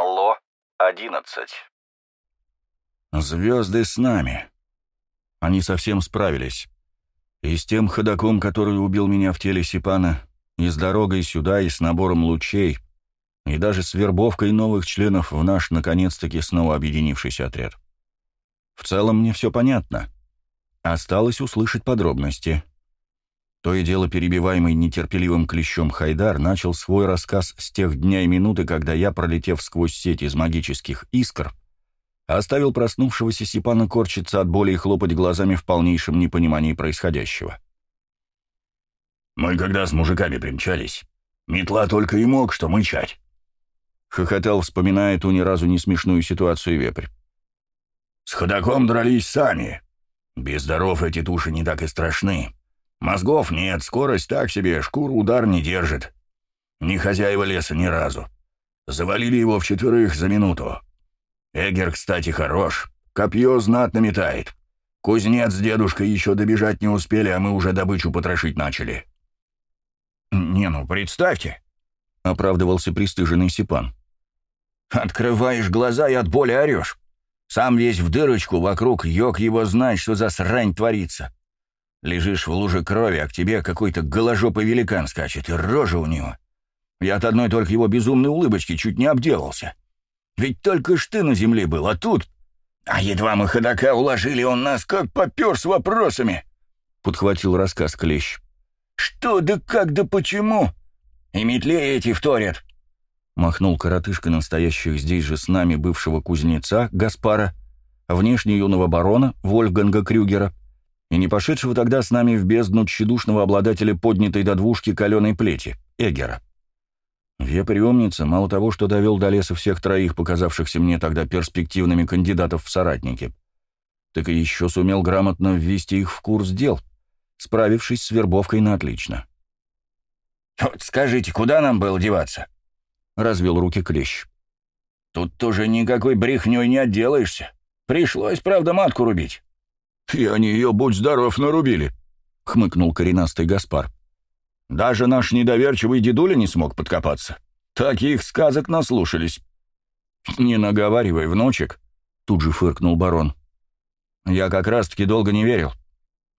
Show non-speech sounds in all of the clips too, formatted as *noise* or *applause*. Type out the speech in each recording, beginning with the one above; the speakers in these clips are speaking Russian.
Ло-11. Звезды с нами. Они совсем справились. И с тем ходаком, который убил меня в теле Сипана, и с дорогой сюда, и с набором лучей, и даже с вербовкой новых членов в наш, наконец-таки, снова объединившийся отряд. В целом мне все понятно. Осталось услышать подробности. То и дело перебиваемый нетерпеливым клещом Хайдар начал свой рассказ с тех дня и минуты, когда я, пролетев сквозь сеть из магических искр, оставил проснувшегося Сипана корчиться от боли и хлопать глазами в полнейшем непонимании происходящего. «Мы когда с мужиками примчались, метла только и мог что мычать», — хохотал, вспоминая ту ни разу не смешную ситуацию вепрь. «С ходаком дрались сами. Без даров эти туши не так и страшны. Мозгов нет, скорость так себе, шкуру удар не держит. Ни хозяева леса ни разу. Завалили его в четверых за минуту. Эгер, кстати, хорош. Копье знатно метает. Кузнец с дедушкой еще добежать не успели, а мы уже добычу потрошить начали. «Не ну, представьте!» — оправдывался пристыженный Сипан. «Открываешь глаза и от боли орешь. Сам весь в дырочку, вокруг йог его знает, что за срань творится. Лежишь в луже крови, а к тебе какой-то голожопый великан скачет, и рожа у него. Я от одной только его безумной улыбочки чуть не обделался. Ведь только ж ты на земле был, а тут... А едва мы ходока уложили, он нас как попер с вопросами!» — подхватил рассказ Клещ. «Что да как да почему? И метле эти вторят!» Махнул коротышка настоящих здесь же с нами бывшего кузнеца Гаспара, внешне юного барона Вольфганга Крюгера и не пошедшего тогда с нами в бездну тщедушного обладателя поднятой до двушки каленой плети, Эгера. Вепрь умница, мало того, что довел до леса всех троих, показавшихся мне тогда перспективными кандидатов в соратники, так и еще сумел грамотно ввести их в курс дел, справившись с вербовкой на отлично. «Вот скажите, куда нам было деваться?» — развел руки Клещ. «Тут тоже никакой брехней не отделаешься. Пришлось, правда, матку рубить». «И они ее, будь здоров, нарубили», — хмыкнул коренастый Гаспар. «Даже наш недоверчивый дедуля не смог подкопаться. Таких сказок наслушались». «Не наговаривай, внучек», — тут же фыркнул барон. «Я как раз-таки долго не верил.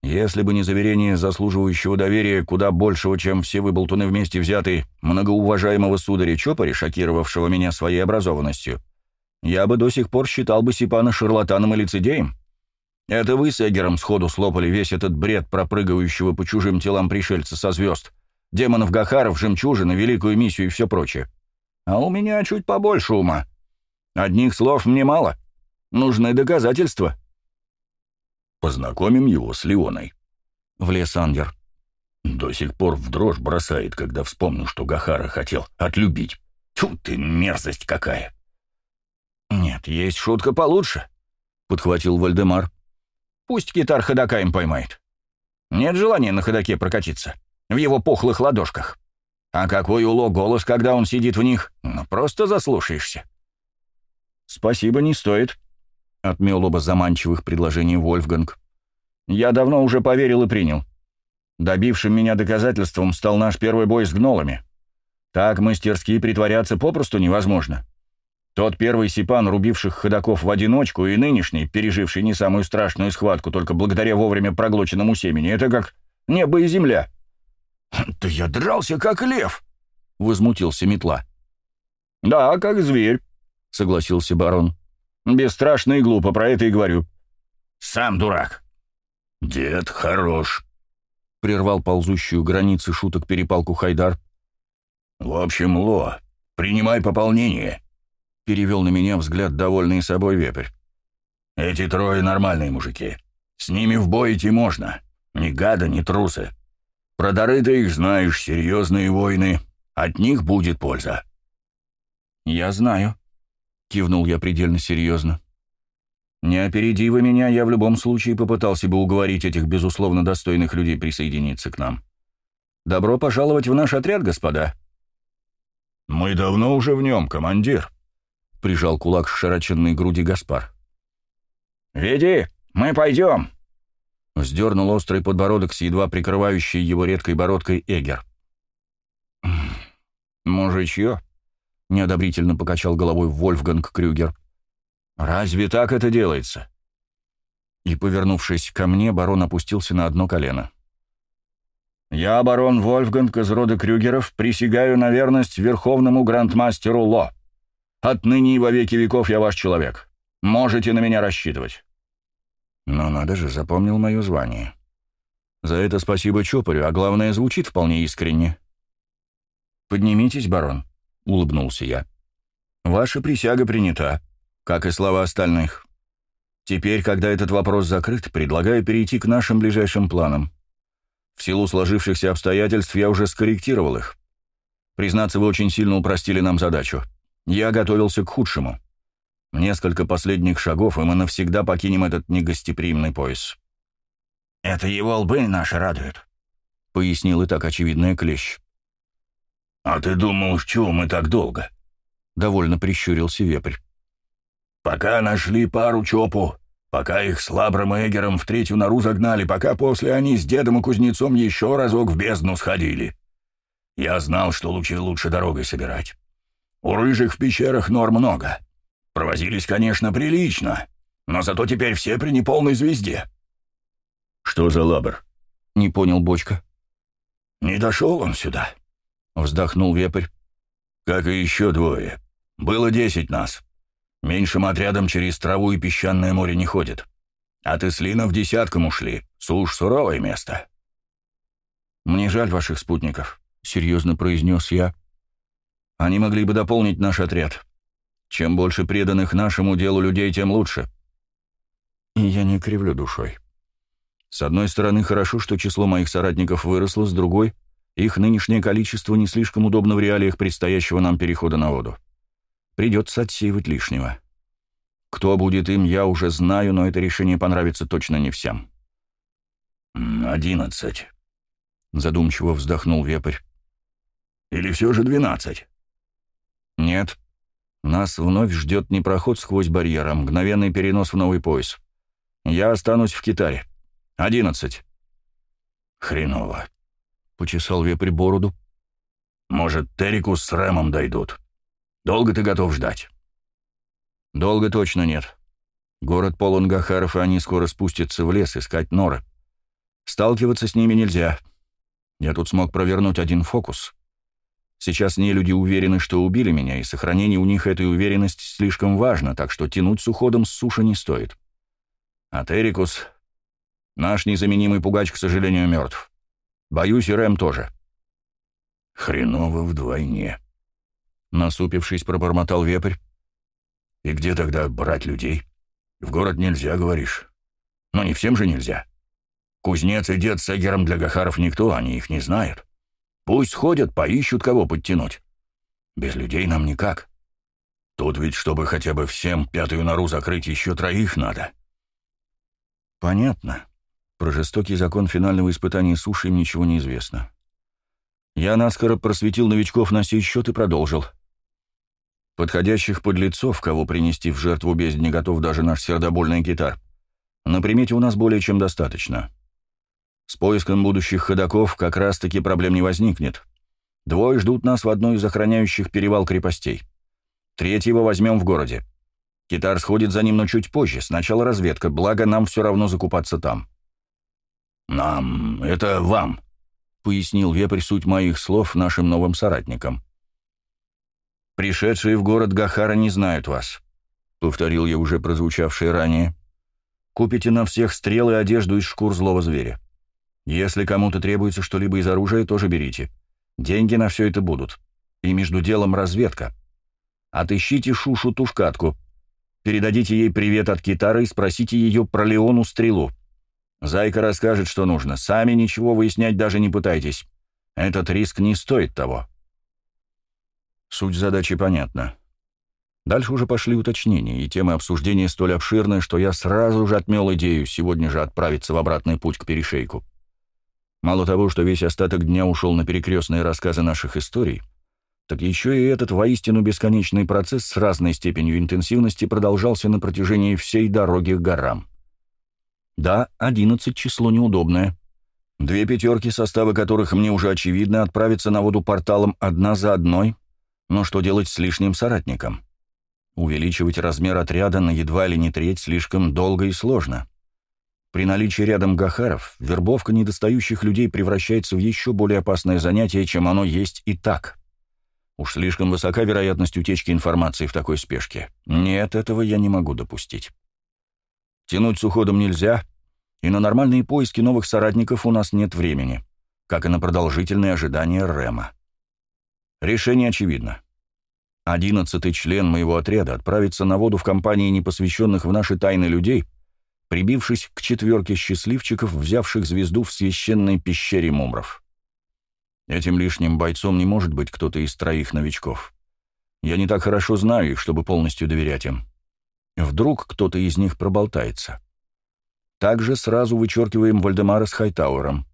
Если бы не заверение заслуживающего доверия куда большего, чем все выболтуны вместе взятые, многоуважаемого сударя Чопари, шокировавшего меня своей образованностью, я бы до сих пор считал бы Сипана шарлатаном и лицедеем. Это вы с Эгером сходу слопали весь этот бред пропрыгивающего по чужим телам пришельца со звезд, демонов Гахаров, жемчужины, великую миссию и все прочее. А у меня чуть побольше ума. Одних слов мне мало. Нужны доказательства. Познакомим его с Леоной. Влез Ангер. До сих пор в дрожь бросает, когда вспомню, что Гахара хотел отлюбить. Тьфу ты, мерзость какая! Нет, есть шутка получше, — подхватил Вальдемар. Пусть китар ходока им поймает. Нет желания на ходоке прокатиться. В его пухлых ладошках. А какой уло голос, когда он сидит в них? Ну, просто заслушаешься. «Спасибо, не стоит», — отмел оба заманчивых предложений Вольфганг. «Я давно уже поверил и принял. Добившим меня доказательством стал наш первый бой с гнолами. Так мастерски притворяться попросту невозможно. Тот первый Сипан, рубивших ходаков в одиночку, и нынешний, переживший не самую страшную схватку только благодаря вовремя проглоченному семени, это как небо и земля. *laughs* «Да я дрался, как лев!» — возмутился метла. «Да, как зверь», — согласился барон. «Бесстрашно и глупо, про это и говорю». «Сам дурак». «Дед хорош», — прервал ползущую границы шуток перепалку Хайдар. «В общем, Ло, принимай пополнение». — перевел на меня взгляд довольный собой вепрь. «Эти трое нормальные мужики. С ними в бой идти можно. Ни гада, ни трусы. Про дары ты их знаешь, серьезные войны. От них будет польза». «Я знаю», — кивнул я предельно серьезно. «Не опереди вы меня, я в любом случае попытался бы уговорить этих, безусловно, достойных людей присоединиться к нам. Добро пожаловать в наш отряд, господа». «Мы давно уже в нем, командир», прижал кулак к широченной груди Гаспар. «Веди, мы пойдем!» Сдернул острый подбородок с едва прикрывающей его редкой бородкой Эгер. «Мужичье?» неодобрительно покачал головой Вольфганг Крюгер. «Разве так это делается?» И, повернувшись ко мне, барон опустился на одно колено. «Я, барон Вольфганг из рода Крюгеров, присягаю на верность верховному грандмастеру Ло. Отныне и во веки веков я ваш человек. Можете на меня рассчитывать». Но надо же, запомнил мое звание. За это спасибо Чопорю, а главное, звучит вполне искренне. «Поднимитесь, барон», — улыбнулся я. «Ваша присяга принята, как и слова остальных. Теперь, когда этот вопрос закрыт, предлагаю перейти к нашим ближайшим планам. В силу сложившихся обстоятельств я уже скорректировал их. Признаться, вы очень сильно упростили нам задачу. Я готовился к худшему. Несколько последних шагов, и мы навсегда покинем этот негостеприимный пояс. «Это его лбы наши радуют», — пояснил и так очевидная клещ. «А ты думал, чего мы так долго?» — довольно прищурился вепрь. «Пока нашли пару чопу, пока их с Лабром и Эгером в третью нору загнали, пока после они с дедом и кузнецом еще разок в бездну сходили. Я знал, что лучи лучше дорогой собирать. У рыжих в пещерах нор много. Провозились, конечно, прилично, но зато теперь все при неполной звезде». «Что за Лабр?» — не понял Бочка. «Не дошел он сюда». — вздохнул вепрь. «Как и еще двое. Было десять нас. Меньшим отрядом через траву и песчаное море не ходит. От Ислинов десятком ушли. Суш — суровое место». «Мне жаль ваших спутников», — серьезно произнес я. «Они могли бы дополнить наш отряд. Чем больше преданных нашему делу людей, тем лучше». И я не кривлю душой. С одной стороны, хорошо, что число моих соратников выросло, с другой — их нынешнее количество не слишком удобно в реалиях предстоящего нам перехода на воду. Придется отсеивать лишнего. Кто будет им, я уже знаю, но это решение понравится точно не всем. «Одиннадцать», — задумчиво вздохнул вепрь. «Или все же двенадцать?» «Нет. Нас вновь ждет не проход сквозь барьер, а мгновенный перенос в новый пояс. Я останусь в Китаре. Одиннадцать». «Хреново», почесал вепрь бороду. «Может, Террикус с Рэмом дойдут? Долго ты готов ждать?» «Долго точно нет. Город полон гахаров, и они скоро спустятся в лес искать норы. Сталкиваться с ними нельзя. Я тут смог провернуть один фокус. Сейчас не люди уверены, что убили меня, и сохранение у них этой уверенности слишком важно, так что тянуть с уходом с суши не стоит. А Террикус... Наш незаменимый пугач, к сожалению, мертв. Боюсь, и Рэм тоже». «Хреново вдвойне», — насупившись, пробормотал вепрь. «И где тогда брать людей? В город нельзя, говоришь. Но не всем же нельзя. Кузнец и дед с Эгером для Гахаров никто, они их не знают. Пусть ходят, поищут, кого подтянуть. Без людей нам никак. Тут ведь, чтобы хотя бы всем пятую нору закрыть, еще троих надо». «Понятно», про жестокий закон финального испытания суши им ничего не известно. Я наскоро просветил новичков на сей счет и продолжил. Подходящих подлецов, кого принести в жертву без не готов даже наш сердобольный гитар, на примете у нас более чем достаточно. С поиском будущих ходаков как раз-таки проблем не возникнет. Двое ждут нас в одной из охраняющих перевал крепостей. Третьего возьмем в городе. Китар сходит за ним, но чуть позже. Сначала разведка, благо нам все равно закупаться там. «Нам... это вам», — пояснил вепрь суть моих слов нашим новым соратникам. «Пришедшие в город Гахара не знают вас», — повторил я уже прозвучавшее ранее. «Купите на всех стрелы и одежду из шкур злого зверя. Если кому-то требуется что-либо из оружия, тоже берите. Деньги на все это будут. И между делом разведка. Отыщите Шушу Тушкатку. Передадите ей привет от Китары и спросите ее про Леону Стрелу. Зайка расскажет, что нужно. Сами ничего выяснять даже не пытайтесь. Этот риск не стоит того. Суть задачи понятна. Дальше уже пошли уточнения, и темы обсуждения столь обширны, что я сразу же отмел идею сегодня же отправиться в обратный путь к перешейку. Мало того, что весь остаток дня ушел на перекрестные рассказы наших историй, так еще и этот воистину бесконечный процесс с разной степенью интенсивности продолжался на протяжении всей дороги к горам. Да, 11 число неудобное. Две пятерки, составы которых мне уже очевидно, отправятся на воду порталом одна за одной, Но что делать с лишним соратником? Увеличивать размер отряда на едва ли не треть слишком долго и сложно. При наличии рядом гахаров вербовка недостающих людей превращается в еще более опасное занятие, чем оно есть и так. Уж слишком высока вероятность утечки информации в такой спешке. Нет, этого я не могу допустить. Тянуть с уходом нельзя, и на нормальные поиски новых соратников у нас нет времени, как и на продолжительные ожидания Рема. Решение очевидно. Одиннадцатый член моего отряда отправится на воду в компании непосвященных в наши тайны людей, прибившись к четверке счастливчиков, взявших звезду в священной пещере мумров. Этим лишним бойцом не может быть кто-то из троих новичков. Я не так хорошо знаю их, чтобы полностью доверять им. Вдруг кто-то из них проболтается. Также сразу вычеркиваем Вальдемара с Хайтауэром.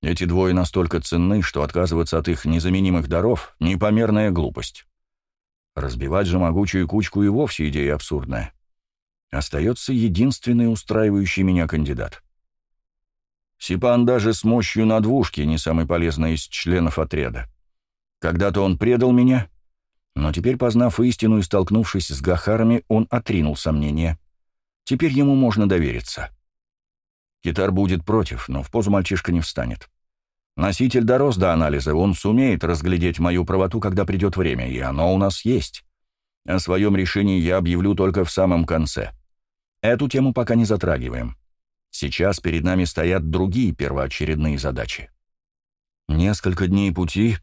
Эти двое настолько ценны, что отказываться от их незаменимых даров — непомерная глупость. Разбивать же могучую кучку и вовсе идея абсурдная. Остается единственный устраивающий меня кандидат. Сипан даже с мощью на двушке не самый полезный из членов отряда. Когда-то он предал меня, но теперь, познав истину и столкнувшись с Гахарами, он отринул сомнения. Теперь ему можно довериться. Китар будет против, но в позу мальчишка не встанет. Носитель дорос до анализа, он сумеет разглядеть мою правоту, когда придет время, и оно у нас есть. О своем решении я объявлю только в самом конце. Эту тему пока не затрагиваем. Сейчас перед нами стоят другие первоочередные задачи. Несколько дней пути,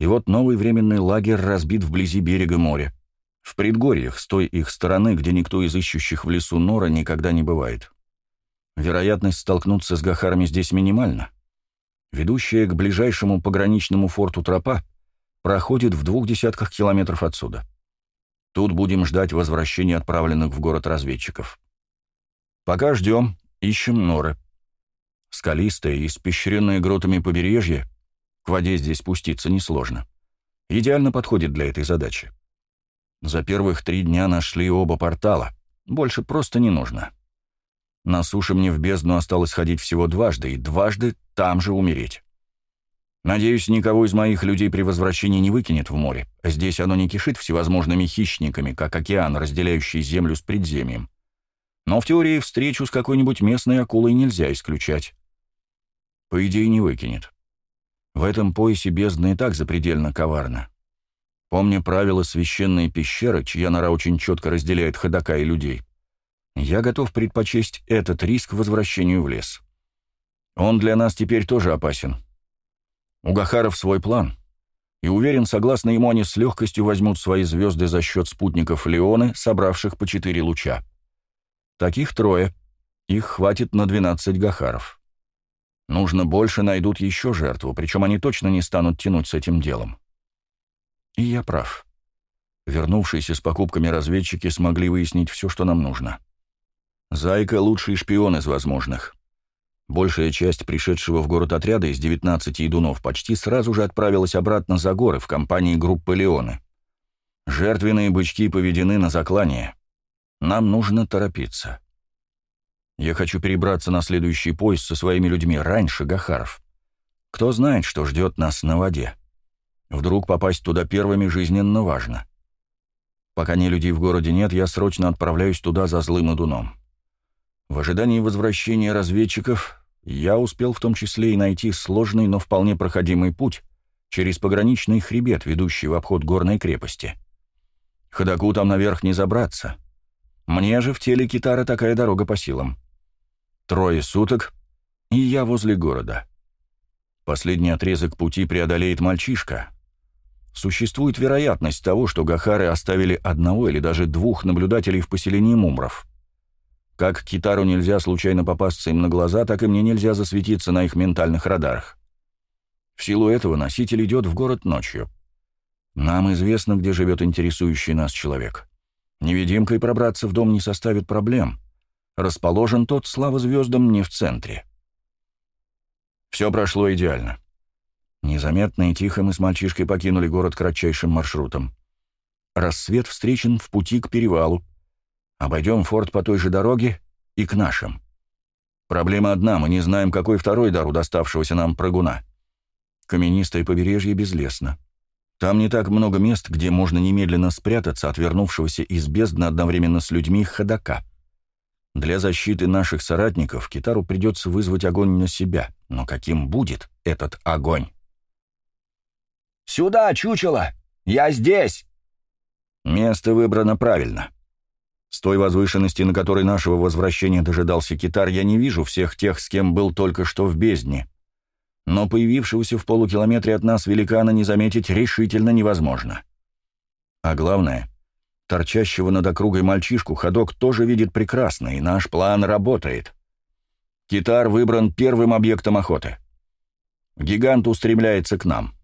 и вот новый временный лагерь разбит вблизи берега моря. В предгорьях, с той их стороны, где никто из ищущих в лесу нора никогда не бывает. Вероятность столкнуться с гахарами здесь минимальна. Ведущая к ближайшему пограничному форту тропа проходит в двух десятках километров отсюда. Тут будем ждать возвращения отправленных в город разведчиков. Пока ждем, ищем норы. Скалистое и испещренное гротами побережье, к воде здесь спуститься несложно, идеально подходит для этой задачи. За первых три дня нашли оба портала, больше просто не нужно. На суше мне в бездну осталось ходить всего дважды, и дважды там же умереть. Надеюсь, никого из моих людей при возвращении не выкинет в море. Здесь оно не кишит всевозможными хищниками, как океан, разделяющий землю с предземьем. Но в теории встречу с какой-нибудь местной акулой нельзя исключать. По идее, не выкинет. В этом поясе бездна и так запредельно коварна. Помня правила священной пещеры, чья нора очень четко разделяет ходока и людей, я готов предпочесть этот риск возвращению в лес. Он для нас теперь тоже опасен. У Гахаров свой план, и уверен, согласно ему, они с легкостью возьмут свои звезды за счет спутников Леоны, собравших по четыре луча. Таких трое. Их хватит на 12 Гахаров. Нужно больше, найдут еще жертву, причем они точно не станут тянуть с этим делом. И я прав. Вернувшиеся с покупками разведчики смогли выяснить все, что нам нужно. Зайка — лучший шпион из возможных. Большая часть пришедшего в город отряда из 19 идунов почти сразу же отправилась обратно за горы в компании группы Леоны. Жертвенные бычки поведены на заклание. Нам нужно торопиться. Я хочу перебраться на следующий поезд со своими людьми раньше Гахаров. Кто знает, что ждет нас на воде. Вдруг попасть туда первыми жизненно важно. Пока ни людей в городе нет, я срочно отправляюсь туда за злым идуном. В ожидании возвращения разведчиков я успел в том числе и найти сложный, но вполне проходимый путь через пограничный хребет, ведущий в обход горной крепости. Ходаку там наверх не забраться. Мне же в теле китара такая дорога по силам. Трое суток, и я возле города. Последний отрезок пути преодолеет мальчишка. Существует вероятность того, что Гахары оставили одного или даже двух наблюдателей в поселении Мумров. Как Китару нельзя случайно попасться им на глаза, так и мне нельзя засветиться на их ментальных радарах. В силу этого носитель идет в город ночью. Нам известно, где живет интересующий нас человек. Невидимкой пробраться в дом не составит проблем. Расположен тот, слава звездам, не в центре. Все прошло идеально. Незаметно и тихо мы с мальчишкой покинули город кратчайшим маршрутом. Рассвет встречен в пути к перевалу, Обойдем форт по той же дороге и к нашим. Проблема одна, мы не знаем, какой второй дар у доставшегося нам прыгуна. Каменистое побережье безлесно. Там не так много мест, где можно немедленно спрятаться от вернувшегося из бездны одновременно с людьми ходока. Для защиты наших соратников Китару придется вызвать огонь на себя. Но каким будет этот огонь? «Сюда, чучело! Я здесь!» Место выбрано правильно. С той возвышенности, на которой нашего возвращения дожидался китар, я не вижу всех тех, с кем был только что в бездне. Но появившегося в полукилометре от нас великана не заметить решительно невозможно. А главное, торчащего над округой мальчишку ходок тоже видит прекрасно, и наш план работает. Китар выбран первым объектом охоты. Гигант устремляется к нам.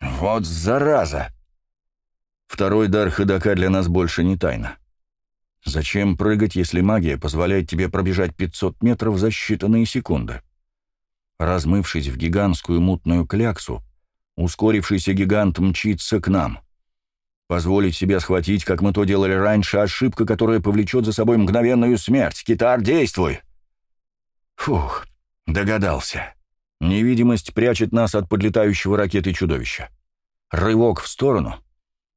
Вот зараза! Второй дар ходока для нас больше не тайна. Зачем прыгать, если магия позволяет тебе пробежать 500 метров за считанные секунды? Размывшись в гигантскую мутную кляксу, ускорившийся гигант мчится к нам. Позволить себя схватить, как мы то делали раньше, ошибка, которая повлечет за собой мгновенную смерть. Китар, действуй! Фух, догадался. Невидимость прячет нас от подлетающего ракеты чудовища. Рывок в сторону —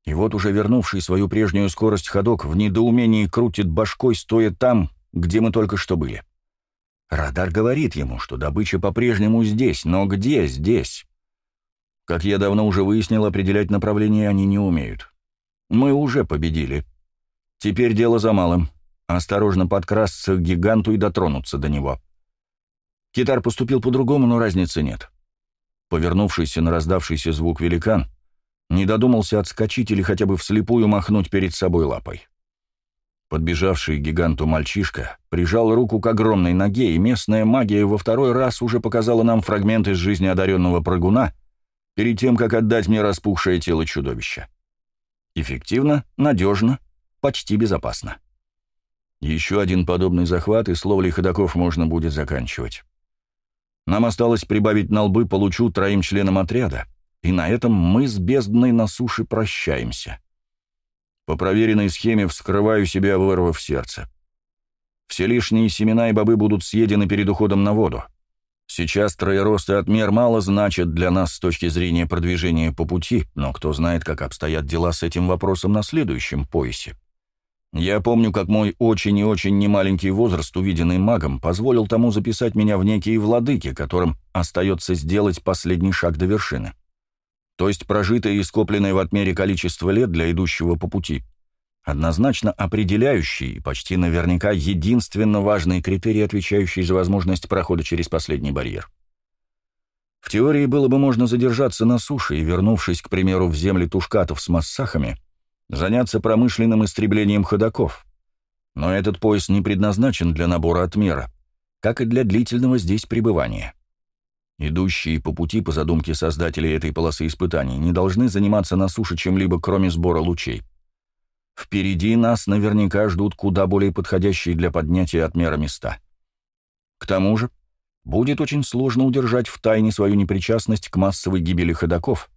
и вот уже вернувший свою прежнюю скорость ходок в недоумении крутит башкой, стоя там, где мы только что были. Радар говорит ему, что добыча по-прежнему здесь, но где здесь? Как я давно уже выяснил, определять направление они не умеют. Мы уже победили. Теперь дело за малым. Осторожно подкрасться к гиганту и дотронуться до него. Китар поступил по-другому, но разницы нет. Повернувшийся на раздавшийся звук великан — не додумался отскочить или хотя бы вслепую махнуть перед собой лапой. Подбежавший к гиганту мальчишка прижал руку к огромной ноге, и местная магия во второй раз уже показала нам фрагмент из жизни одаренного прыгуна перед тем, как отдать мне распухшее тело чудовища. Эффективно, надежно, почти безопасно. Еще один подобный захват, и с ловлей ходоков можно будет заканчивать. Нам осталось прибавить на лбы получу троим членам отряда — и на этом мы с бездной на суше прощаемся. По проверенной схеме вскрываю себя, вырвав сердце. Все лишние семена и бобы будут съедены перед уходом на воду. Сейчас троерост и отмер мало значат для нас с точки зрения продвижения по пути, но кто знает, как обстоят дела с этим вопросом на следующем поясе. Я помню, как мой очень и очень немаленький возраст, увиденный магом, позволил тому записать меня в некие владыки, которым остается сделать последний шаг до вершины то есть прожитое и скопленное в отмере количество лет для идущего по пути, однозначно определяющий и почти наверняка единственно важный критерий, отвечающий за возможность прохода через последний барьер. В теории было бы можно задержаться на суше и, вернувшись, к примеру, в земли тушкатов с массахами, заняться промышленным истреблением ходоков. Но этот пояс не предназначен для набора отмера, как и для длительного здесь пребывания. Идущие по пути, по задумке создателей этой полосы испытаний, не должны заниматься на суше чем-либо, кроме сбора лучей. Впереди нас наверняка ждут куда более подходящие для поднятия отмера места. К тому же, будет очень сложно удержать в тайне свою непричастность к массовой гибели ходаков,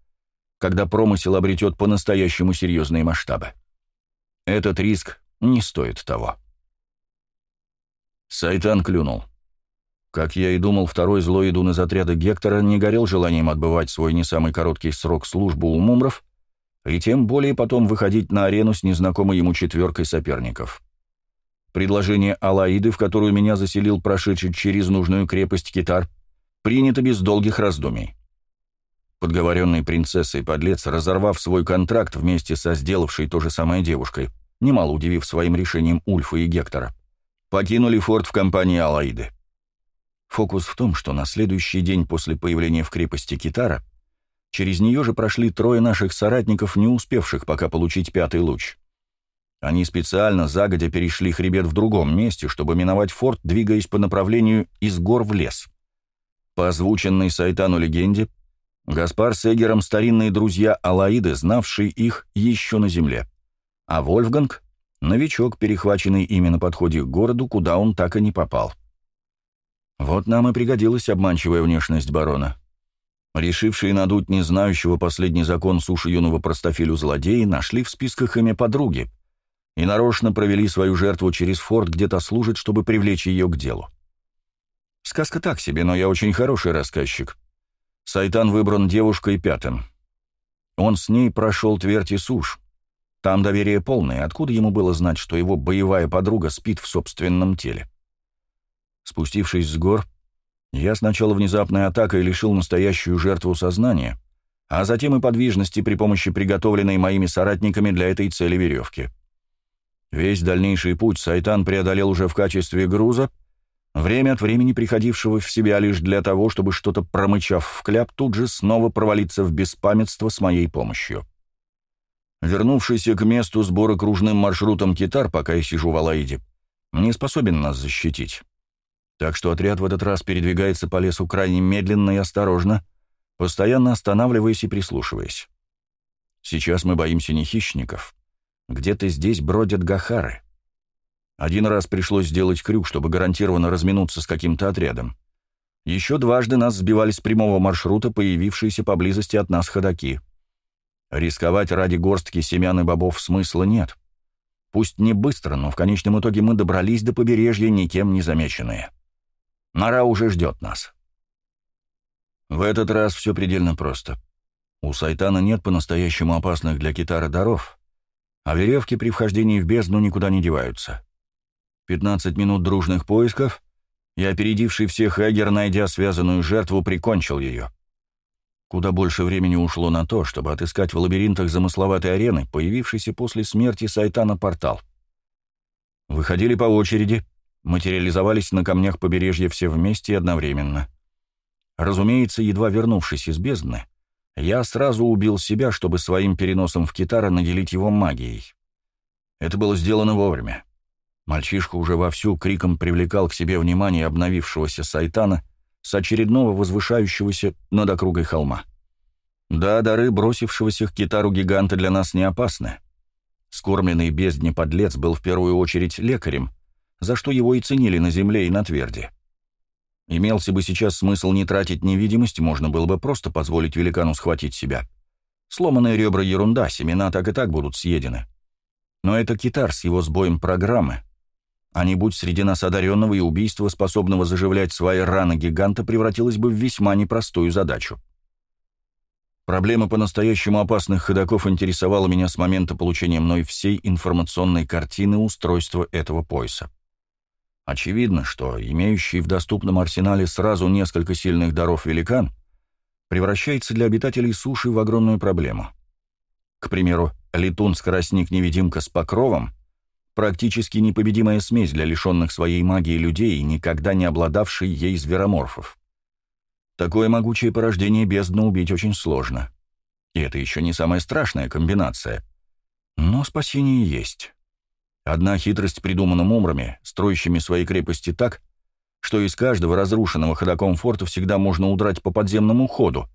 когда промысел обретет по-настоящему серьезные масштабы. Этот риск не стоит того. Сайтан клюнул. Как я и думал, второй злой идун из отряда Гектора не горел желанием отбывать свой не самый короткий срок службы у мумров, и тем более потом выходить на арену с незнакомой ему четверкой соперников. Предложение Алаиды, в которую меня заселил прошедший через нужную крепость Китар, принято без долгих раздумий. Подговоренный принцессой подлец, разорвав свой контракт вместе со сделавшей то же самое девушкой, немало удивив своим решением Ульфа и Гектора, покинули форт в компании Алаиды. Фокус в том, что на следующий день после появления в крепости Китара через нее же прошли трое наших соратников, не успевших пока получить пятый луч. Они специально загодя перешли хребет в другом месте, чтобы миновать форт, двигаясь по направлению из гор в лес. По озвученной Сайтану легенде, Гаспар с Эгером — старинные друзья Алаиды, знавшие их еще на земле. А Вольфганг — новичок, перехваченный ими на подходе к городу, куда он так и не попал. Вот нам и пригодилась обманчивая внешность барона. Решившие надуть не знающего последний закон суши юного простофилю злодеи нашли в списках имя подруги и нарочно провели свою жертву через форт, где-то служит, чтобы привлечь ее к делу. Сказка так себе, но я очень хороший рассказчик. Сайтан выбран девушкой пятым. Он с ней прошел твердь и сушь. Там доверие полное, откуда ему было знать, что его боевая подруга спит в собственном теле? Спустившись с гор, я сначала внезапной атакой лишил настоящую жертву сознания, а затем и подвижности при помощи приготовленной моими соратниками для этой цели веревки. Весь дальнейший путь Сайтан преодолел уже в качестве груза, время от времени приходившего в себя лишь для того, чтобы что-то промычав в кляп, тут же снова провалиться в беспамятство с моей помощью. Вернувшийся к месту сбора кружным маршрутом китар, пока я сижу в Алаиде, не способен нас защитить. Так что отряд в этот раз передвигается по лесу крайне медленно и осторожно, постоянно останавливаясь и прислушиваясь. Сейчас мы боимся не хищников. Где-то здесь бродят гахары. Один раз пришлось сделать крюк, чтобы гарантированно разминуться с каким-то отрядом. Еще дважды нас сбивали с прямого маршрута, появившиеся поблизости от нас ходаки. Рисковать ради горстки семян и бобов смысла нет. Пусть не быстро, но в конечном итоге мы добрались до побережья, никем не замеченные. Нора уже ждет нас. В этот раз все предельно просто. У Сайтана нет по-настоящему опасных для китара даров, а веревки при вхождении в бездну никуда не деваются. 15 минут дружных поисков, и опередивший всех Эгер, найдя связанную жертву, прикончил ее. Куда больше времени ушло на то, чтобы отыскать в лабиринтах замысловатой арены, появившийся после смерти Сайтана портал. Выходили по очереди, материализовались на камнях побережья все вместе и одновременно. Разумеется, едва вернувшись из бездны, я сразу убил себя, чтобы своим переносом в китара наделить его магией. Это было сделано вовремя. Мальчишка уже вовсю криком привлекал к себе внимание обновившегося Сайтана с очередного возвышающегося над округой холма. Да, дары бросившегося к китару гиганта для нас не опасны. Скормленный бездне подлец был в первую очередь лекарем, за что его и ценили на земле и на тверди. Имелся бы сейчас смысл не тратить невидимость, можно было бы просто позволить великану схватить себя. Сломанные ребра — ерунда, семена так и так будут съедены. Но это китар с его сбоем программы. А не будь среди нас одаренного и убийства, способного заживлять свои раны гиганта, превратилось бы в весьма непростую задачу. Проблема по-настоящему опасных ходоков интересовала меня с момента получения мной всей информационной картины устройства этого пояса. Очевидно, что имеющий в доступном арсенале сразу несколько сильных даров великан превращается для обитателей суши в огромную проблему. К примеру, летун-скоростник-невидимка с покровом — практически непобедимая смесь для лишенных своей магии людей и никогда не обладавшей ей звероморфов. Такое могучее порождение бездны убить очень сложно. И это еще не самая страшная комбинация. Но спасение есть. Одна хитрость придумана мумрами, строящими свои крепости так, что из каждого разрушенного ходоком форта всегда можно удрать по подземному ходу,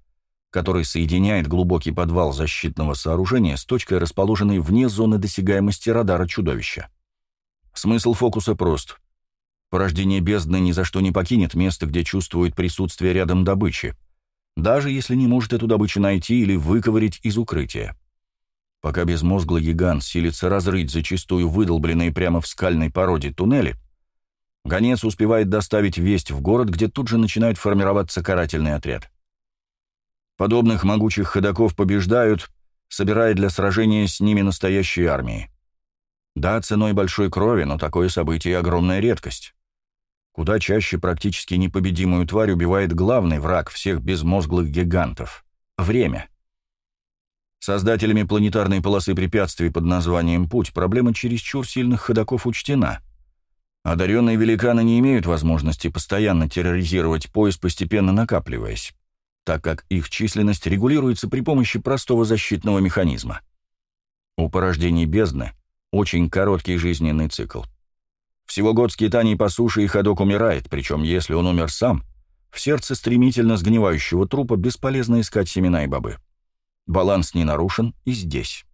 который соединяет глубокий подвал защитного сооружения с точкой, расположенной вне зоны досягаемости радара чудовища. Смысл фокуса прост. Порождение бездны ни за что не покинет место, где чувствует присутствие рядом добычи, даже если не может эту добычу найти или выковырить из укрытия. Пока безмозглый гигант силится разрыть зачастую выдолбленные прямо в скальной породе туннели, гонец успевает доставить весть в город, где тут же начинает формироваться карательный отряд. Подобных могучих ходаков побеждают, собирая для сражения с ними настоящие армии. Да, ценой большой крови, но такое событие — огромная редкость. Куда чаще практически непобедимую тварь убивает главный враг всех безмозглых гигантов — время — Создателями планетарной полосы препятствий под названием «Путь» проблема чересчур сильных ходоков учтена. Одаренные великаны не имеют возможности постоянно терроризировать пояс, постепенно накапливаясь, так как их численность регулируется при помощи простого защитного механизма. У порождений бездны очень короткий жизненный цикл. Всего год скитаний по суше и ходок умирает, причем если он умер сам, в сердце стремительно сгнивающего трупа бесполезно искать семена и бобы. Баланс не нарушен и здесь.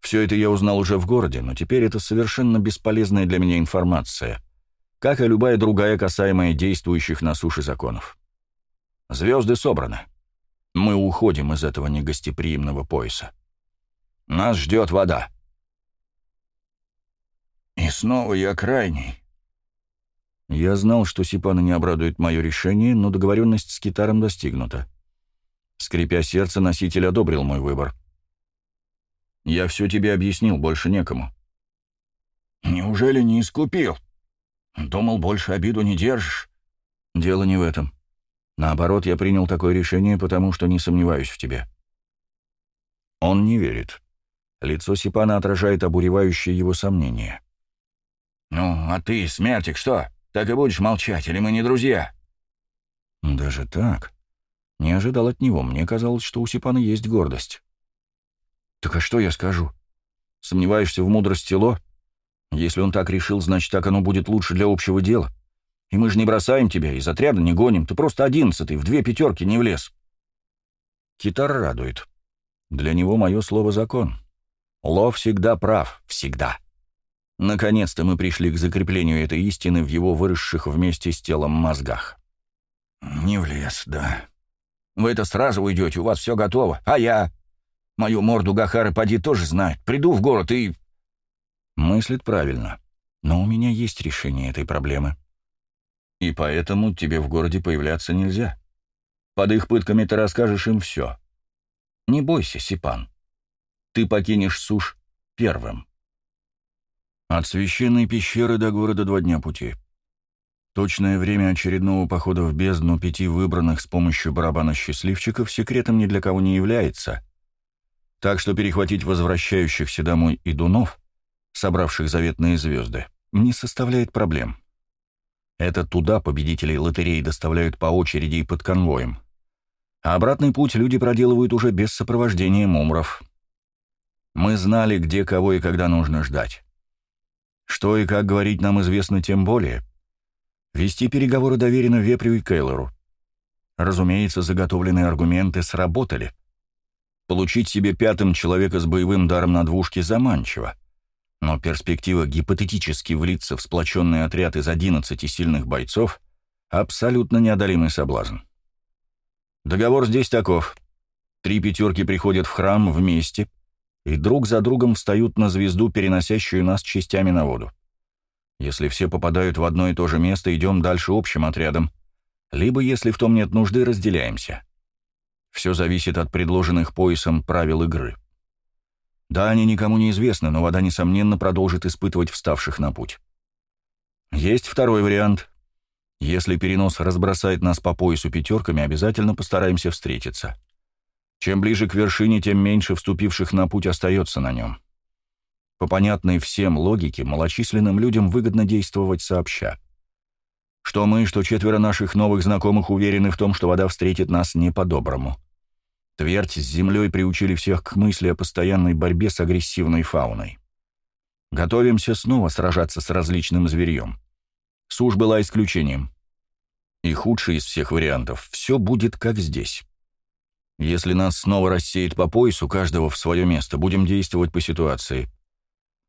Все это я узнал уже в городе, но теперь это совершенно бесполезная для меня информация, как и любая другая, касаемая действующих на суше законов. Звезды собраны. Мы уходим из этого негостеприимного пояса. Нас ждет вода. И снова я крайний. Я знал, что Сипана не обрадует мое решение, но договоренность с Китаром достигнута. Скрипя сердце, носитель одобрил мой выбор. «Я все тебе объяснил, больше некому». «Неужели не искупил? Думал, больше обиду не держишь». «Дело не в этом. Наоборот, я принял такое решение, потому что не сомневаюсь в тебе». Он не верит. Лицо Сипана отражает обуревающее его сомнение. «Ну, а ты, смертик, что? Так и будешь молчать, или мы не друзья?» «Даже так?» Не ожидал от него. Мне казалось, что у Сипана есть гордость. «Так а что я скажу? Сомневаешься в мудрости Ло? Если он так решил, значит, так оно будет лучше для общего дела. И мы же не бросаем тебя, из отряда не гоним. Ты просто одиннадцатый, в две пятерки не влез». Китар радует. Для него мое слово закон. Ло всегда прав, всегда. Наконец-то мы пришли к закреплению этой истины в его выросших вместе с телом мозгах. «Не влез, да», вы это сразу уйдете, у вас все готово. А я? Мою морду Гахары поди тоже знает. Приду в город и...» Мыслит правильно. Но у меня есть решение этой проблемы. И поэтому тебе в городе появляться нельзя. Под их пытками ты расскажешь им все. Не бойся, Сипан. Ты покинешь суш первым. От священной пещеры до города два дня пути. Точное время очередного похода в бездну пяти выбранных с помощью барабана счастливчиков секретом ни для кого не является. Так что перехватить возвращающихся домой идунов, собравших заветные звезды, не составляет проблем. Это туда победителей лотереи доставляют по очереди и под конвоем. А обратный путь люди проделывают уже без сопровождения мумров. Мы знали, где, кого и когда нужно ждать. Что и как говорить нам известно тем более, Вести переговоры доверено Вепрю и Кейлору. Разумеется, заготовленные аргументы сработали. Получить себе пятым человека с боевым даром на двушке заманчиво. Но перспектива гипотетически влиться в сплоченный отряд из 11 сильных бойцов — абсолютно неодолимый соблазн. Договор здесь таков. Три пятерки приходят в храм вместе и друг за другом встают на звезду, переносящую нас частями на воду. Если все попадают в одно и то же место, идем дальше общим отрядом. Либо, если в том нет нужды, разделяемся. Все зависит от предложенных поясом правил игры. Да, они никому не известны, но вода, несомненно, продолжит испытывать вставших на путь. Есть второй вариант. Если перенос разбросает нас по поясу пятерками, обязательно постараемся встретиться. Чем ближе к вершине, тем меньше вступивших на путь остается на нем. По понятной всем логике, малочисленным людям выгодно действовать сообща. Что мы, что четверо наших новых знакомых уверены в том, что вода встретит нас не по-доброму. Твердь с землей приучили всех к мысли о постоянной борьбе с агрессивной фауной. Готовимся снова сражаться с различным зверьем. Сушь была исключением. И худший из всех вариантов — все будет как здесь. Если нас снова рассеет по поясу, каждого в свое место, будем действовать по ситуации.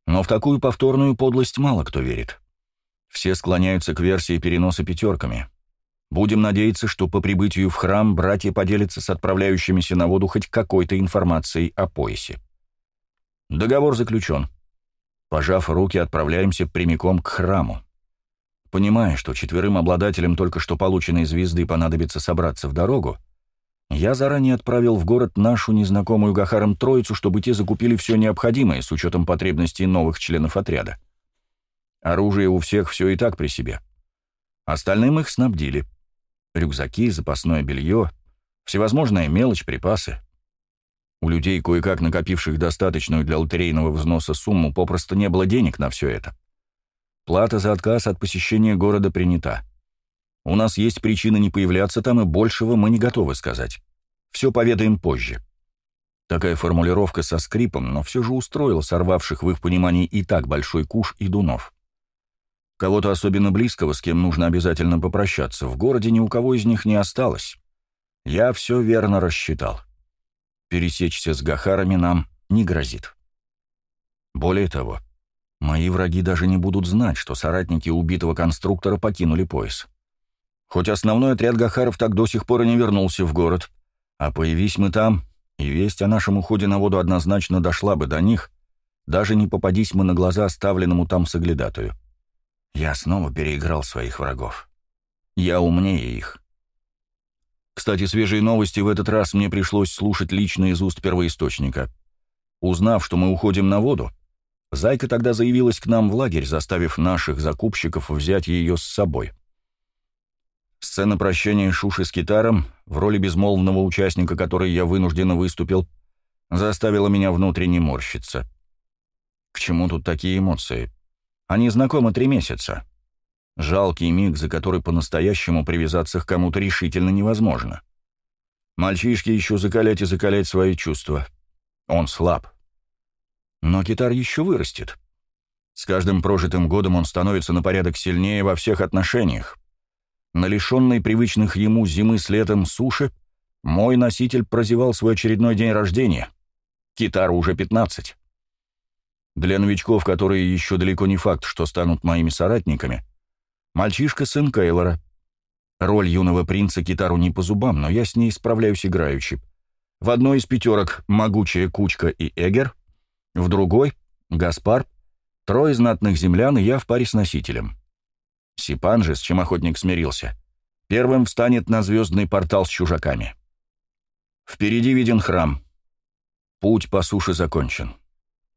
Но в такую повторную подлость мало кто верит. Все склоняются к версии переноса пятерками. Будем надеяться, что по прибытию в храм братья поделятся с отправляющимися на воду хоть какой-то информацией о поясе. Договор заключен. Пожав руки, отправляемся прямиком к храму. Понимая, что четверым обладателям только что полученной звезды понадобится собраться в дорогу, я заранее отправил в город нашу незнакомую Гахаром троицу, чтобы те закупили все необходимое с учетом потребностей новых членов отряда. Оружие у всех все и так при себе. Остальным их снабдили. Рюкзаки, запасное белье, всевозможная мелочь, припасы. У людей, кое-как накопивших достаточную для лотерейного взноса сумму, попросту не было денег на все это. Плата за отказ от посещения города принята. У нас есть причины не появляться там, и большего мы не готовы сказать. Все поведаем позже. Такая формулировка со скрипом, но все же устроила сорвавших в их понимании и так большой куш и дунов. Кого-то особенно близкого, с кем нужно обязательно попрощаться, в городе ни у кого из них не осталось. Я все верно рассчитал. Пересечься с Гахарами нам не грозит. Более того, мои враги даже не будут знать, что соратники убитого конструктора покинули пояс. Хоть основной отряд Гахаров так до сих пор и не вернулся в город. А появись мы там, и весть о нашем уходе на воду однозначно дошла бы до них, даже не попадись мы на глаза оставленному там соглядатую. Я снова переиграл своих врагов. Я умнее их. Кстати, свежие новости в этот раз мне пришлось слушать лично из уст первоисточника. Узнав, что мы уходим на воду, Зайка тогда заявилась к нам в лагерь, заставив наших закупщиков взять ее с собой. Сцена прощания Шуши с китаром, в роли безмолвного участника, который я вынужденно выступил, заставила меня внутренне морщиться. К чему тут такие эмоции? Они знакомы три месяца. Жалкий миг, за который по-настоящему привязаться к кому-то решительно невозможно. Мальчишке еще закалять и закалять свои чувства. Он слаб. Но китар еще вырастет. С каждым прожитым годом он становится на порядок сильнее во всех отношениях. На лишенной привычных ему зимы с летом суши мой носитель прозевал свой очередной день рождения. Китару уже 15. Для новичков, которые еще далеко не факт, что станут моими соратниками, мальчишка — сын Кейлора. Роль юного принца Китару не по зубам, но я с ней справляюсь играючи. В одной из пятерок «Могучая кучка» и «Эгер», в другой — «Гаспар», трое знатных землян и я в паре с носителем. Сипан же, с чем охотник смирился, первым встанет на звездный портал с чужаками. Впереди виден храм. Путь по суше закончен.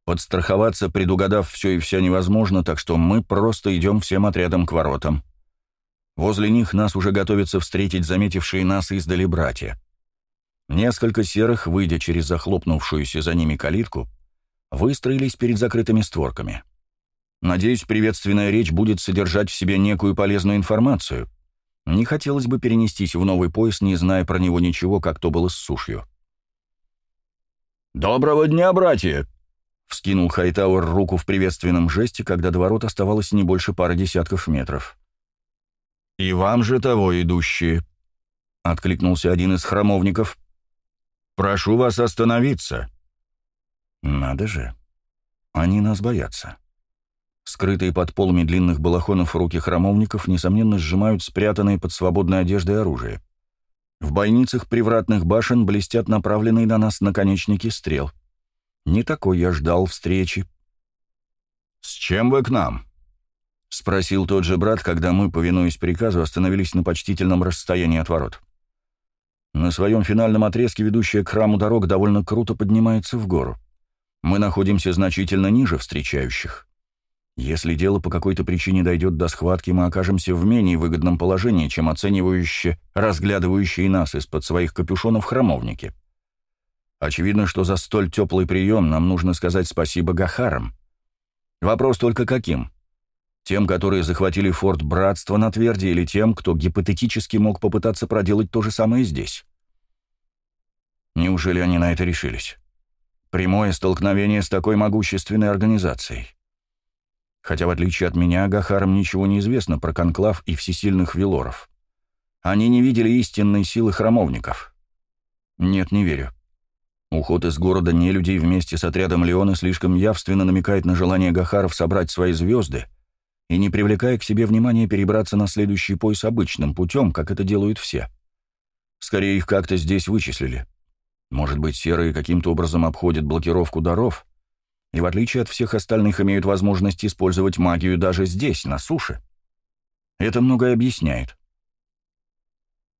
Подстраховаться, предугадав все и вся невозможно, так что мы просто идем всем отрядом к воротам. Возле них нас уже готовятся встретить заметившие нас издали братья. Несколько серых, выйдя через захлопнувшуюся за ними калитку, выстроились перед закрытыми створками. Надеюсь, приветственная речь будет содержать в себе некую полезную информацию. Не хотелось бы перенестись в новый пояс, не зная про него ничего, как то было с сушью. «Доброго дня, братья!» — вскинул Хайтауэр руку в приветственном жесте, когда до ворот оставалось не больше пары десятков метров. «И вам же того, идущие!» — откликнулся один из храмовников. Прошу вас остановиться». «Надо же. Они нас боятся». Скрытые под полами длинных балахонов руки храмовников, несомненно, сжимают спрятанные под свободной одеждой оружие. В бойницах привратных башен блестят направленные на нас наконечники стрел. Не такой я ждал встречи. «С чем вы к нам?» — спросил тот же брат, когда мы, повинуясь приказу, остановились на почтительном расстоянии от ворот. На своем финальном отрезке ведущая к храму дорога довольно круто поднимается в гору. Мы находимся значительно ниже встречающих. Если дело по какой-то причине дойдет до схватки, мы окажемся в менее выгодном положении, чем оценивающие, разглядывающие нас из-под своих капюшонов храмовники. Очевидно, что за столь теплый прием нам нужно сказать спасибо Гахарам. Вопрос только каким? Тем, которые захватили форт Братства на Тверди, или тем, кто гипотетически мог попытаться проделать то же самое здесь? Неужели они на это решились? Прямое столкновение с такой могущественной организацией. Хотя, в отличие от меня, Гахарам ничего не известно про конклав и всесильных велоров. Они не видели истинной силы храмовников. Нет, не верю. Уход из города не людей вместе с отрядом Леона слишком явственно намекает на желание Гахаров собрать свои звезды и, не привлекая к себе внимания, перебраться на следующий пояс обычным путем, как это делают все. Скорее, их как-то здесь вычислили. Может быть, серые каким-то образом обходят блокировку даров, и в отличие от всех остальных имеют возможность использовать магию даже здесь, на суше. Это многое объясняет.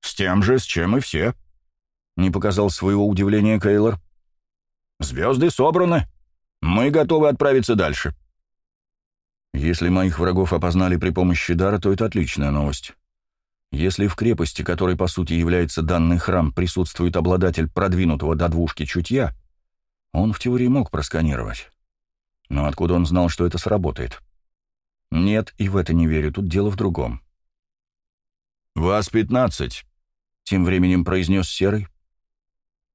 «С тем же, с чем и все», — не показал своего удивления Кейлор. «Звезды собраны. Мы готовы отправиться дальше». Если моих врагов опознали при помощи дара, то это отличная новость. Если в крепости, которой по сути является данный храм, присутствует обладатель продвинутого до двушки чутья, он в теории мог просканировать. Но откуда он знал, что это сработает? Нет, и в это не верю, тут дело в другом. «Вас пятнадцать», — тем временем произнес Серый.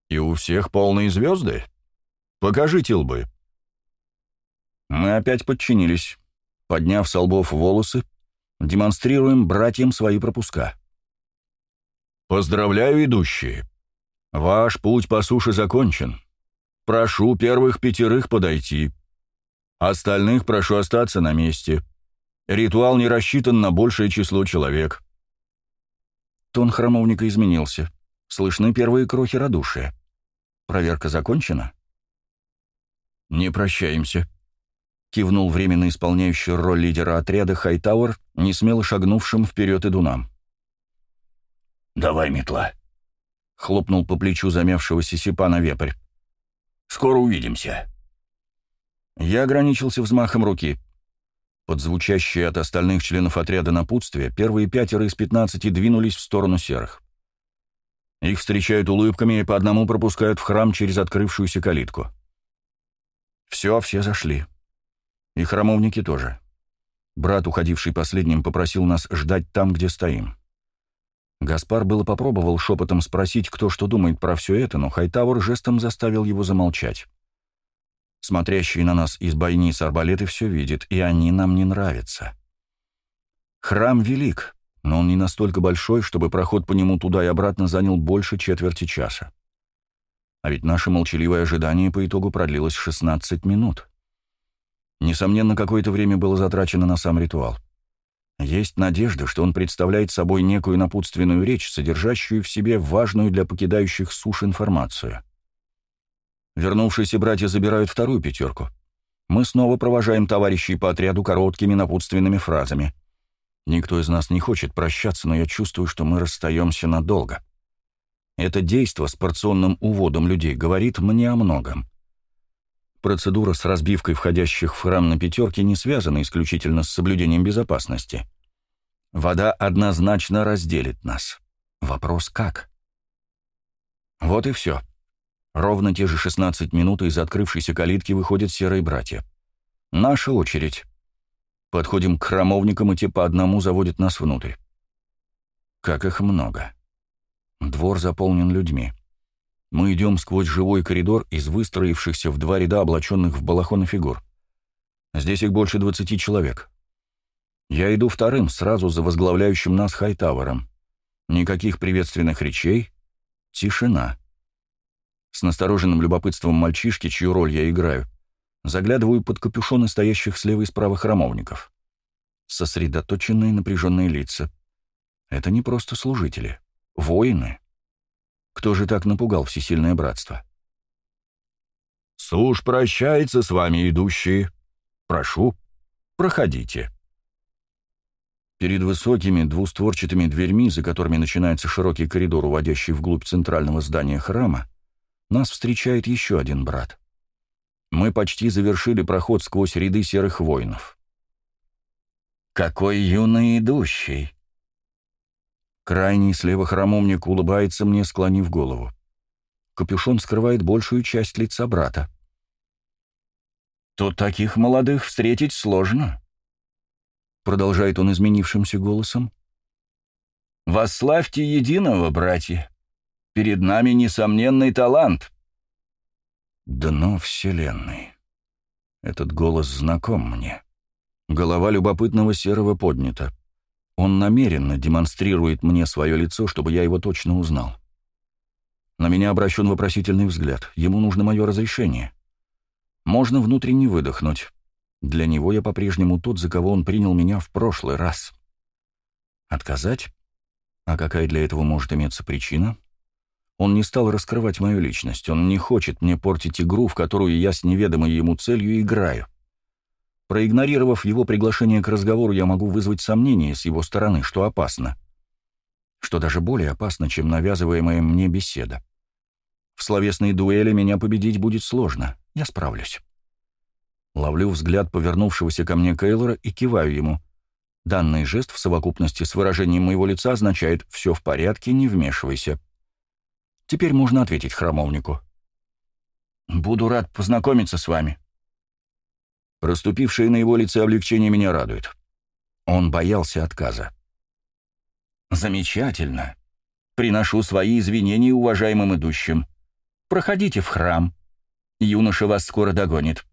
«И у всех полные звезды? Покажите лбы». Мы опять подчинились. Подняв со лбов волосы, демонстрируем братьям свои пропуска. «Поздравляю, идущие! Ваш путь по суше закончен. Прошу первых пятерых подойти. Остальных прошу остаться на месте. Ритуал не рассчитан на большее число человек». Тон храмовника изменился. Слышны первые крохи радушия. Проверка закончена? «Не прощаемся», — кивнул временно исполняющий роль лидера отряда Хайтауэр, не смело шагнувшим вперед и дунам. «Давай, метла. хлопнул по плечу замявшегося Сипана вепрь. «Скоро увидимся». Я ограничился взмахом руки. Под звучащие от остальных членов отряда напутствия первые пятеро из пятнадцати двинулись в сторону серых. Их встречают улыбками и по одному пропускают в храм через открывшуюся калитку. Все, все зашли. И храмовники тоже. Брат, уходивший последним, попросил нас ждать там, где стоим. Гаспар было попробовал шепотом спросить, кто что думает про все это, но Хайтауэр жестом заставил его замолчать. Смотрящие на нас из бойниц арбалеты все видят, и они нам не нравятся. Храм велик, но он не настолько большой, чтобы проход по нему туда и обратно занял больше четверти часа. А ведь наше молчаливое ожидание по итогу продлилось 16 минут. Несомненно, какое-то время было затрачено на сам ритуал. Есть надежда, что он представляет собой некую напутственную речь, содержащую в себе важную для покидающих суш информацию. Вернувшиеся братья забирают вторую пятерку. Мы снова провожаем товарищей по отряду короткими напутственными фразами. Никто из нас не хочет прощаться, но я чувствую, что мы расстаемся надолго. Это действо с порционным уводом людей говорит мне о многом. Процедура с разбивкой входящих в храм на пятерки не связана исключительно с соблюдением безопасности. Вода однозначно разделит нас. Вопрос как? Вот и все. Ровно те же 16 минут из открывшейся калитки выходят серые братья. Наша очередь. Подходим к храмовникам, и те по одному заводят нас внутрь. Как их много. Двор заполнен людьми. Мы идем сквозь живой коридор из выстроившихся в два ряда облаченных в балахоны фигур. Здесь их больше двадцати человек. Я иду вторым, сразу за возглавляющим нас Хайтавером. Никаких приветственных речей. Тишина. С настороженным любопытством мальчишки, чью роль я играю, заглядываю под капюшоны стоящих слева и справа храмовников. Сосредоточенные напряженные лица. Это не просто служители. Воины. Кто же так напугал всесильное братство? «Суш прощается с вами, идущие. Прошу, проходите». Перед высокими двустворчатыми дверьми, за которыми начинается широкий коридор, уводящий вглубь центрального здания храма, нас встречает еще один брат. Мы почти завершили проход сквозь ряды серых воинов. «Какой юный идущий!» Крайний слева храмовник улыбается мне, склонив голову. Капюшон скрывает большую часть лица брата. «Тут таких молодых встретить сложно», — продолжает он изменившимся голосом. «Восславьте единого, братья. Перед нами несомненный талант». Дно Вселенной. Этот голос знаком мне. Голова любопытного серого поднята. Он намеренно демонстрирует мне свое лицо, чтобы я его точно узнал. На меня обращен вопросительный взгляд. Ему нужно мое разрешение. Можно внутренне выдохнуть. Для него я по-прежнему тот, за кого он принял меня в прошлый раз. Отказать? А какая для этого может иметься причина? Он не стал раскрывать мою личность. Он не хочет мне портить игру, в которую я с неведомой ему целью играю. Проигнорировав его приглашение к разговору, я могу вызвать сомнения с его стороны, что опасно. Что даже более опасно, чем навязываемая мне беседа. В словесной дуэли меня победить будет сложно. Я справлюсь. Ловлю взгляд повернувшегося ко мне Кейлора и киваю ему. Данный жест в совокупности с выражением моего лица означает «все в порядке, не вмешивайся». Теперь можно ответить храмовнику. «Буду рад познакомиться с вами», Проступившее на его лице облегчение меня радует. Он боялся отказа. «Замечательно. Приношу свои извинения уважаемым идущим. Проходите в храм. Юноша вас скоро догонит.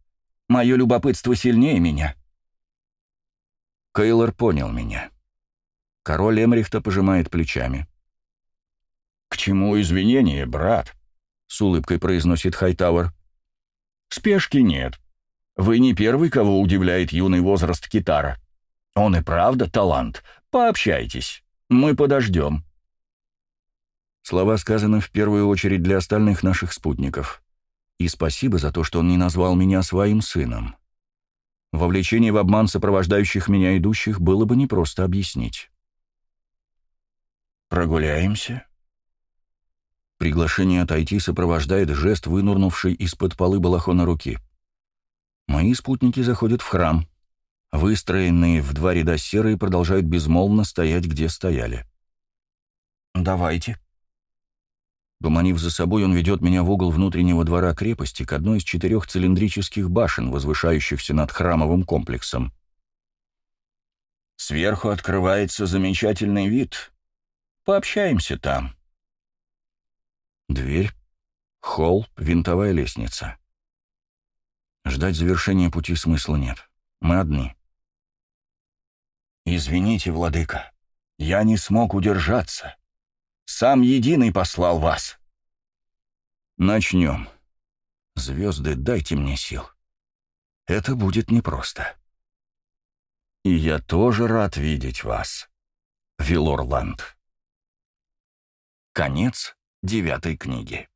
Мое любопытство сильнее меня». Кейлор понял меня. Король Эмрихта пожимает плечами. «К чему извинения, брат?» — с улыбкой произносит Хайтауэр. «Спешки нет. Вы не первый, кого удивляет юный возраст китара. Он и правда талант. Пообщайтесь. Мы подождем». Слова сказаны в первую очередь для остальных наших спутников. И спасибо за то, что он не назвал меня своим сыном. Вовлечение в обман сопровождающих меня идущих было бы непросто объяснить. «Прогуляемся?» Приглашение отойти сопровождает жест, вынурнувший из-под полы балахона руки. Мои спутники заходят в храм. Выстроенные в два ряда серые продолжают безмолвно стоять, где стояли. «Давайте». Поманив за собой, он ведет меня в угол внутреннего двора крепости к одной из четырех цилиндрических башен, возвышающихся над храмовым комплексом. Сверху открывается замечательный вид. Пообщаемся там. Дверь, холл, винтовая лестница. Ждать завершения пути смысла нет. Мы одни. «Извините, владыка, я не смог удержаться. Сам Единый послал вас». «Начнем. Звезды, дайте мне сил. Это будет непросто». «И я тоже рад видеть вас, Вилорланд». Конец девятой книги.